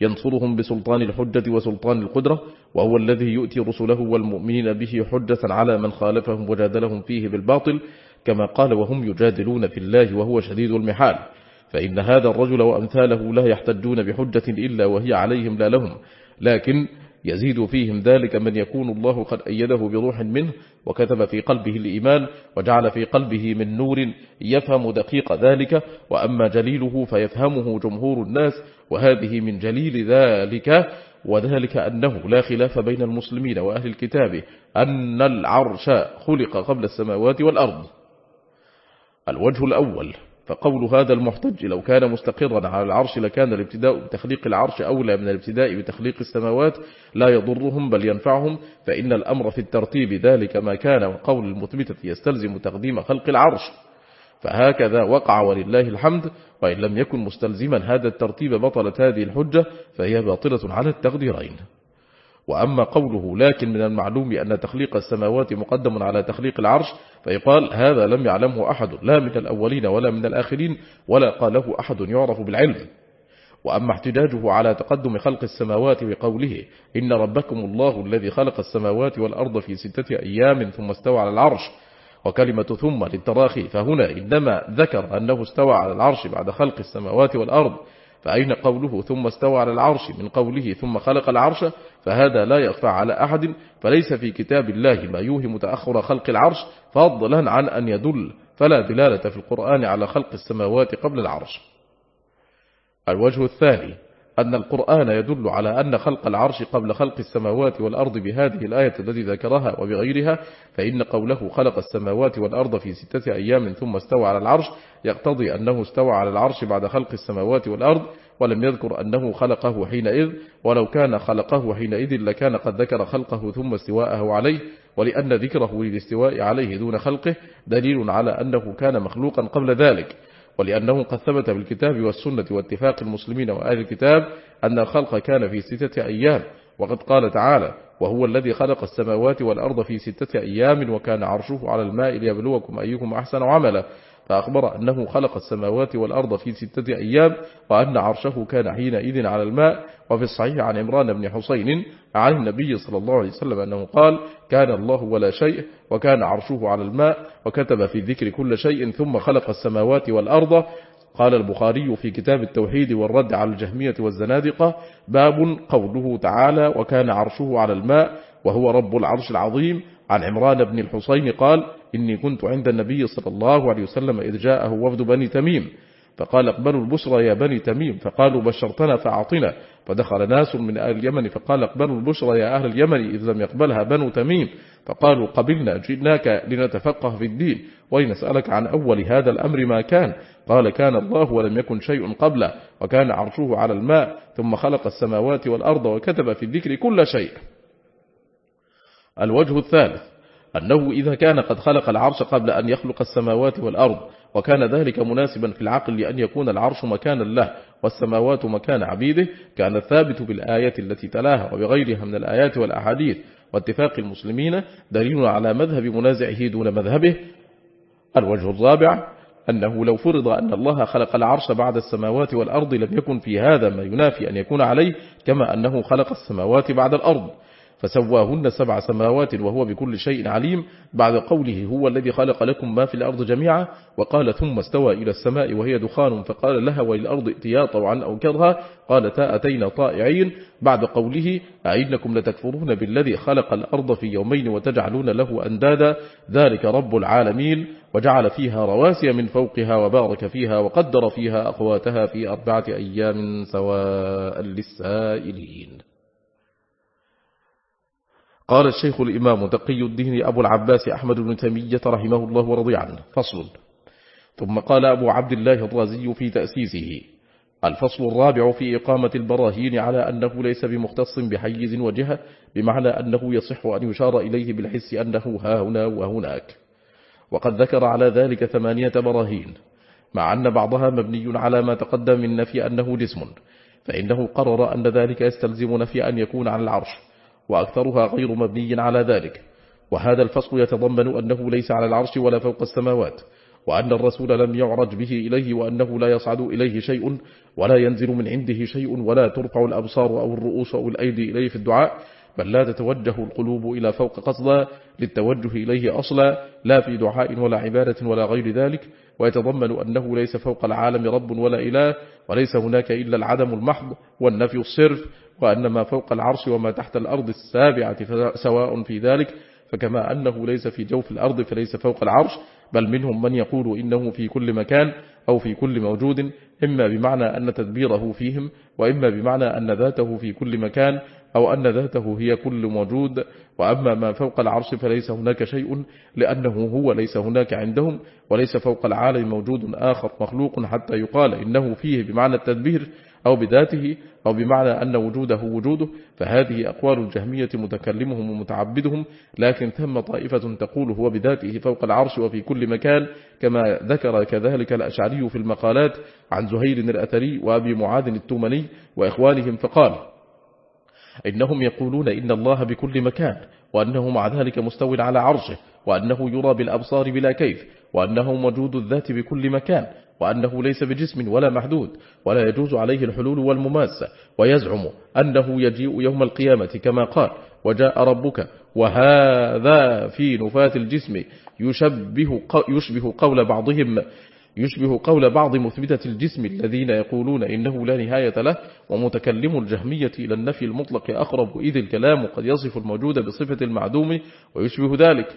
ينصرهم بسلطان الحجة وسلطان القدرة وهو الذي يؤتي رسله والمؤمنين به حجة على من خالفهم وجادلهم فيه بالباطل كما قال وهم يجادلون في الله وهو شديد المحال. فإن هذا الرجل وأمثاله لا يحتجون بحجة إلا وهي عليهم لا لهم. لكن يزيد فيهم ذلك من يكون الله قد أيده بروح منه وكتب في قلبه الإيمان وجعل في قلبه من نور يفهم دقيق ذلك وأما جليله فيفهمه جمهور الناس وهذه من جليل ذلك وذلك أنه لا خلاف بين المسلمين وأهل الكتاب أن العرش خلق قبل السماوات والأرض. الوجه الأول. فقول هذا المحتج لو كان مستقرا على العرش لكان الابتداء بتخليق العرش أولى من الابتداء بتخليق السماوات لا يضرهم بل ينفعهم فإن الأمر في الترتيب ذلك ما كان وقول المثبتة يستلزم تقديم خلق العرش. فهكذا وقع ولله الحمد وإن لم يكن مستلزما هذا الترتيب بطلت هذه الحجة فهي باطلة على التقديرين. وأما قوله لكن من المعلوم أن تخليق السماوات مقدم على تخليق العرش فيقال هذا لم يعلمه أحد لا من الأولين ولا من الآخرين ولا قاله أحد يعرف بالعلم. وأما احتجاجه على تقدم خلق السماوات بقوله إن ربكم الله الذي خلق السماوات والأرض في ستة أيام ثم استوى على العرش. وكلمة ثم للتراخي فهنا إنما ذكر أنه استوى على العرش بعد خلق السماوات والأرض. فأين قوله ثم استوى على العرش؟ من قوله ثم خلق العرش فهذا لا يخفى على أحد فليس في كتاب الله ما يوهم تأخر خلق العرش فضلا عن أن يدل فلا دلالة في القرآن على خلق السماوات قبل العرش. الوجه الثاني أن القرآن يدل على أن خلق العرش قبل خلق السماوات والأرض بهذه الآية التي ذكرها وبغيرها فإن قوله خلق السماوات والأرض في ستة أيام ثم استوى على العرش يقتضي أنه استوى على العرش بعد خلق السماوات والأرض ولم يذكر أنه خلقه حينئذ ولو كان خلقه حينئذ لكان قد ذكر خلقه ثم استواءه عليه ولأن ذكره للاستواء عليه دون خلقه دليل على أنه كان مخلوقا قبل ذلك. ولأنه قد ثبت بالكتاب والسنة واتفاق المسلمين وآل الكتاب أن الخلق كان في ستة أيام. وقد قال تعالى وهو الذي خلق السماوات والأرض في ستة أيام وكان عرشه على الماء ليبلوكم أيكم أحسن عملا فأخبر أنه خلق السماوات والأرض في ستة أيام وأن عرشه كان حينئذ على الماء. وفي الصحيح عن عمران بن حسين عن النبي صلى الله عليه وسلم أنه قال كان الله ولا شيء وكان عرشه على الماء وكتب في ذكر كل شيء ثم خلق السماوات والأرض. قال البخاري في كتاب التوحيد والرد على الجهمية والزنادقة باب قوله تعالى وكان عرشه على الماء وهو رب العرش العظيم. عن عمران بن الحسين قال إني كنت عند النبي صلى الله عليه وسلم إذ جاءه وفد بني تميم. فقال اقبلوا البشرى يا بني تميم. فقالوا بشرتنا فأعطنا. فدخل ناس من أهل اليمن فقال اقبلوا البشرى يا أهل اليمن إذ لم يقبلها بنو تميم. فقالوا قبلنا جئناك لنتفقه في الدين. ولنسألك عن أول هذا الأمر ما كان. قال كان الله ولم يكن شيء قبله وكان عرشه على الماء ثم خلق السماوات والأرض وكتب في الذكر كل شيء. الوجه الثالث. أنه إذا كان قد خلق العرش قبل أن يخلق السماوات والأرض وكان ذلك مناسبا في العقل لأن يكون العرش مكانا له والسماوات مكان عبيده كان الثابت بالآية التي تلاها وبغيرها من الآيات والأحاديث. واتفاق المسلمين دليل على مذهب منازعه دون مذهبه. الوجه الرابع أنه لو فرض أن الله خلق العرش بعد السماوات والأرض لم يكن في هذا ما ينافي أن يكون عليه كما أنه خلق السماوات بعد الأرض. فسواهن سبع سماوات وهو بكل شيء عليم. بعد قوله هو الذي خلق لكم ما في الأرض جميعا وقال ثم استوى إلى السماء وهي دخان فقال لها وللأرض ائتيا طوعا أو كرها. قالتا أتينا طائعين. بعد قوله أئنكم لتكفرون بالذي خلق الأرض في يومين وتجعلون له أندادا. ذلك رب العالمين. وجعل فيها رواسي من فوقها وبارك فيها وقدر فيها أقواتها في أربعة أيام سواء للسائلين. قال الشيخ الإمام تقي الدين أبو العباس أحمد بن تيمية رحمه الله ورضي عنه. فصل. ثم قال أبو عبد الله الرازي في تأسيسه. الفصل الرابع في إقامة البراهين على أنه ليس بمختص بحيز وجهة بمعنى أنه يصح أن يشار إليه بالحس أنه ها هنا وهناك. وقد ذكر على ذلك ثمانية براهين مع أن بعضها مبني على ما تقدم من نفي أنه جسم فإنه قرر أن ذلك يستلزم نفي أن يكون على العرش. وأكثرها غير مبني على ذلك. وهذا الفصل يتضمن أنه ليس على العرش ولا فوق السماوات وأن الرسول لم يعرج به إليه وأنه لا يصعد إليه شيء ولا ينزل من عنده شيء ولا ترفع الأبصار أو الرؤوس أو الأيدي إليه في الدعاء بل لا تتوجه القلوب إلى فوق قصدا للتوجه إليه أصلا لا في دعاء ولا عبادة ولا غير ذلك. ويتضمن أنه ليس فوق العالم رب ولا إله وليس هناك إلا العدم المحض والنفي الصرف وأن ما فوق العرش وما تحت الأرض السابعة سواء في ذلك فكما أنه ليس في جوف الأرض فليس فوق العرش بل منهم من يقول إنه في كل مكان أو في كل موجود إما بمعنى أن تدبيره فيهم وإما بمعنى أن ذاته في كل مكان أو أن ذاته هي كل موجود. وأما ما فوق العرش فليس هناك شيء لأنه هو ليس هناك عندهم وليس فوق العالم موجود آخر مخلوق حتى يقال إنه فيه بمعنى التدبير. أو بذاته أو بمعنى أن وجوده وجوده فهذه أقوال الجهمية متكلمهم ومتعبدهم لكن ثم طائفة تقول هو بذاته فوق العرش وفي كل مكان كما ذكر كذلك الأشعري في المقالات عن زهير الأثري وأبي معاذ التومني وإخوانهم فقال إنهم يقولون إن الله بكل مكان وأنه مع ذلك مستوى على عرشه وأنه يرى بالأبصار بلا كيف وأنه موجود الذات بكل مكان وأنه ليس بجسم ولا محدود ولا يجوز عليه الحلول والمماسة ويزعم أنه يجيء يوم القيامة كما قال وجاء ربك وهذا في نفاة الجسم يشبه, يشبه قول بعضهم يشبه قول بعض مثبتة الجسم الذين يقولون إنه لا نهاية له ومتكلم الجهمية إلى النفي المطلق أقرب إذ الكلام قد يصف الموجود بصفة المعدوم ويشبه ذلك.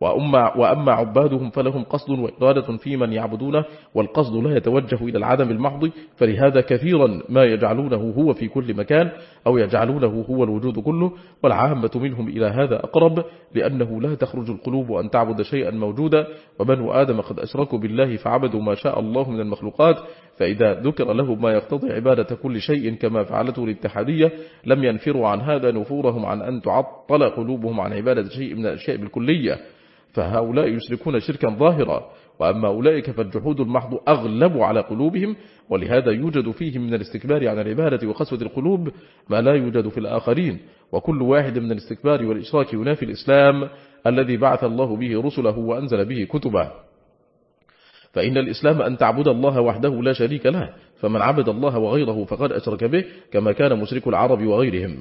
وأما, وأما عبادهم فلهم قصد وإرادة في من يعبدونه والقصد لا يتوجه إلى العدم المحض فلهذا كثيرا ما يجعلونه هو في كل مكان أو يجعلونه هو الوجود كله والعامة منهم إلى هذا أقرب لأنه لا تخرج القلوب أن تعبد شيئا موجودا وبنو آدم قد أشركوا بالله فعبدوا ما شاء الله من المخلوقات فإذا ذكر له ما يقتضي عبادة كل شيء كما فعلته الاتحادية لم ينفروا عن هذا نفورهم عن أن تعطل قلوبهم عن عبادة شيء من الأشياء بالكلية. فهؤلاء يشركون شركا ظاهرا وأما أولئك فالجحود المحض أغلب على قلوبهم ولهذا يوجد فيهم من الاستكبار عن العبادة وقسوة القلوب ما لا يوجد في الآخرين. وكل واحد من الاستكبار والإشراك ينافي الإسلام الذي بعث الله به رسله وأنزل به كتبه. فإن الإسلام أن تعبد الله وحده لا شريك له فمن عبد الله وغيره فقد أشرك به كما كان مشرك العرب وغيرهم.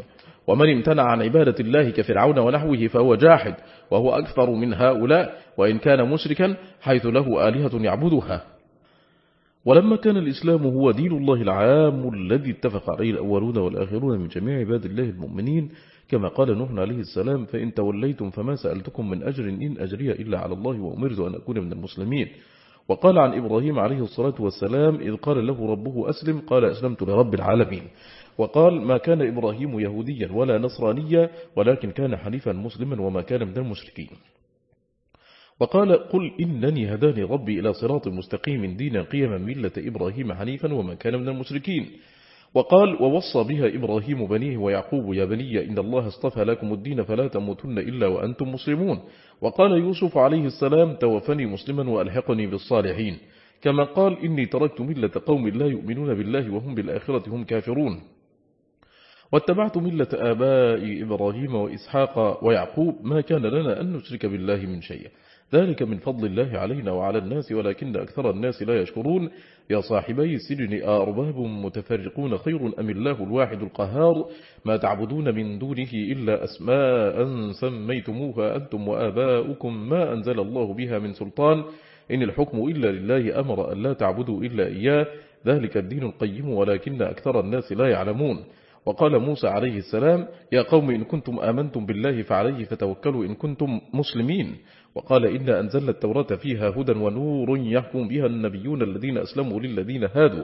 ومن امتنع عن عبادة الله كفرعون ونحوه فهو جاحد وهو أكثر من هؤلاء وإن كان مشركا حيث له آلهة يعبدها. ولما كان الإسلام هو دين الله العام الذي اتفق عليه الأولون والآخرون من جميع عباد الله المؤمنين كما قال نوح عليه السلام فإن توليتم فما سألتكم من أجر إن أجري إلا على الله وأمرت أن أكون من المسلمين. وقال عن إبراهيم عليه الصلاة والسلام إذ قال له ربه أسلم قال أسلمت لرب العالمين. وقال ما كان إبراهيم يهوديا ولا نصرانيا ولكن كان حنيفا مسلما وما كان من المشركين. وقال قل إنني هداني ربي إلى صراط مستقيم دينا قيما ملة إبراهيم حنيفا وما كان من المشركين. وقال ووصى بها إبراهيم بنيه ويعقوب يا بني إن الله اصطفى لكم الدين فلا تموتن إلا وأنتم مسلمون. وقال يوسف عليه السلام توفني مسلما وألحقني بالصالحين. كما قال إني تركت ملة قوم لا يؤمنون بالله وهم بالآخرة هم كافرون. واتبعت ملة آباء إبراهيم وإسحاق ويعقوب ما كان لنا أن نشرك بالله من شيء. ذلك من فضل الله علينا وعلى الناس ولكن أكثر الناس لا يشكرون. يا صاحبي السجن أرباب متفرقون خير أم الله الواحد القهار؟ ما تعبدون من دونه إلا أسماء سميتموها أنتم وآباؤكم. ما أنزل الله بها من سلطان؟ إن الحكم إلا لله أمر أن لا تعبدوا إلا إياه. ذلك الدين القيم ولكن أكثر الناس لا يعلمون. وقال موسى عليه السلام يا قوم إن كنتم آمنتم بالله فعليه فتوكلوا إن كنتم مسلمين. وقال إن أنزلنا التوراة فيها هدى ونور يحكم بها النبيون الذين أسلموا للذين هادوا.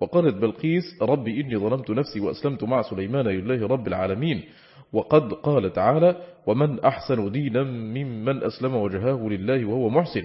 وقالت بلقيس رب إني ظلمت نفسي وأسلمت مع سليمان لله رب العالمين. وقد قال تعالى ومن أحسن دينا ممن أسلم وجهاه لله وهو محسن.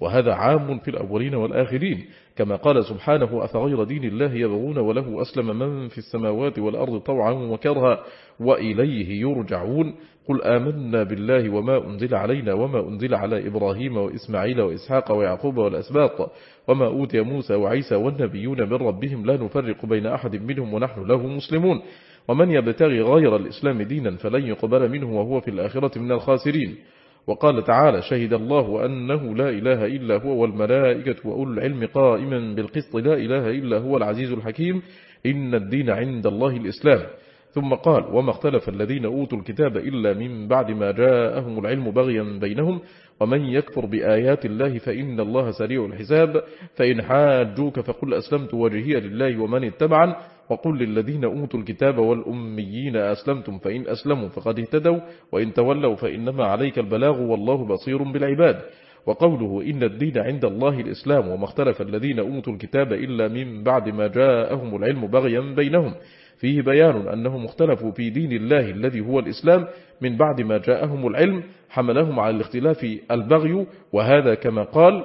وهذا عام في الأولين والآخرين. كما قال سبحانه أفغير دين الله يبغون وله أسلم من في السماوات والأرض طوعا وكرها وإليه يرجعون. قل آمنا بالله وما أنزل علينا وما أنزل على إبراهيم وإسماعيل وإسحاق ويعقوب والأسباط وما أوتي موسى وعيسى والنبيون من ربهم لا نفرق بين أحد منهم ونحن له مسلمون. ومن يبتغي غير الإسلام دينا فلن يقبل منه وهو في الآخرة من الخاسرين. وقال تعالى شهد الله أنه لا إله إلا هو والملائكة وأولو العلم قائما بالقسط لا إله إلا هو العزيز الحكيم إن الدين عند الله الإسلام. ثم قال وما اختلف الذين أوتوا الكتاب إلا من بعد ما جاءهم العلم بغيا بينهم ومن يكفر بآيات الله فإن الله سريع الحساب فإن حاجوك فقل أسلمت وجهي لله ومن اتبعا وقل للذين أوتوا الكتاب والأميين أسلمتم فإن أسلموا فقد اهتدوا وإن تولوا فإنما عليك البلاغ والله بصير بالعباد. وقوله إن الدين عند الله الإسلام وما اختلف الذين أوتوا الكتاب إلا من بعد ما جاءهم العلم بغيا بينهم. فيه بيان أنهم اختلفوا في دين الله الذي هو الإسلام من بعد ما جاءهم العلم حملهم على الاختلاف البغي وهذا كما قال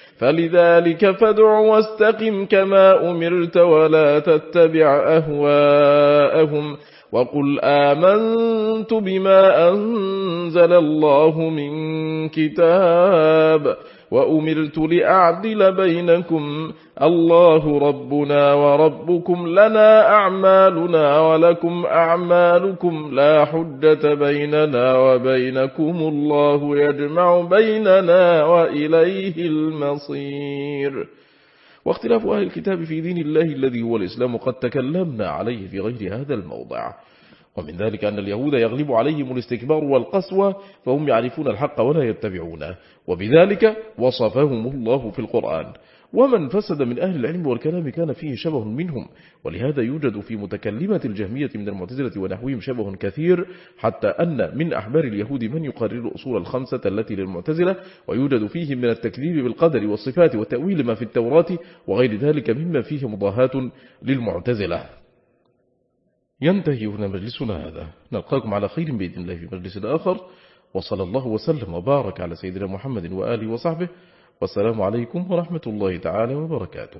فلذلك فادع واستقم كما أمرت ولا تتبع أهواءهم وقل آمنت بما أنزل الله من كتاب وأمرت لأعدل بينكم. الله ربنا وربكم لنا أعمالنا ولكم أعمالكم لا حجة بيننا وبينكم. الله يجمع بيننا وإليه المصير. واختلاف أهل الكتاب في دين الله الذي هو الإسلام قد تكلمنا عليه في غير هذا الموضع. ومن ذلك أن اليهود يغلب عليهم الاستكبار والقسوة فهم يعرفون الحق ولا يتبعونه. وبذلك وصفهم الله في القرآن. ومن فسد من أهل العلم والكلام كان فيه شبه منهم. ولهذا يوجد في متكلمة الجهمية من المعتزلة ونحوهم شبه كثير حتى أن من أحبار اليهود من يقرر أصول الخمسة التي للمعتزلة ويوجد فيه من التكذيب بالقدر والصفات وتأويل ما في التوراة وغير ذلك مما فيه مضاهات للمعتزلة. ينتهي هنا مجلسنا هذا. نلقاكم على خير بإذن الله في مجلس آخر. وصلى الله وسلم وبارك على سيدنا محمد وآله وصحبه. والسلام عليكم ورحمة الله تعالى وبركاته.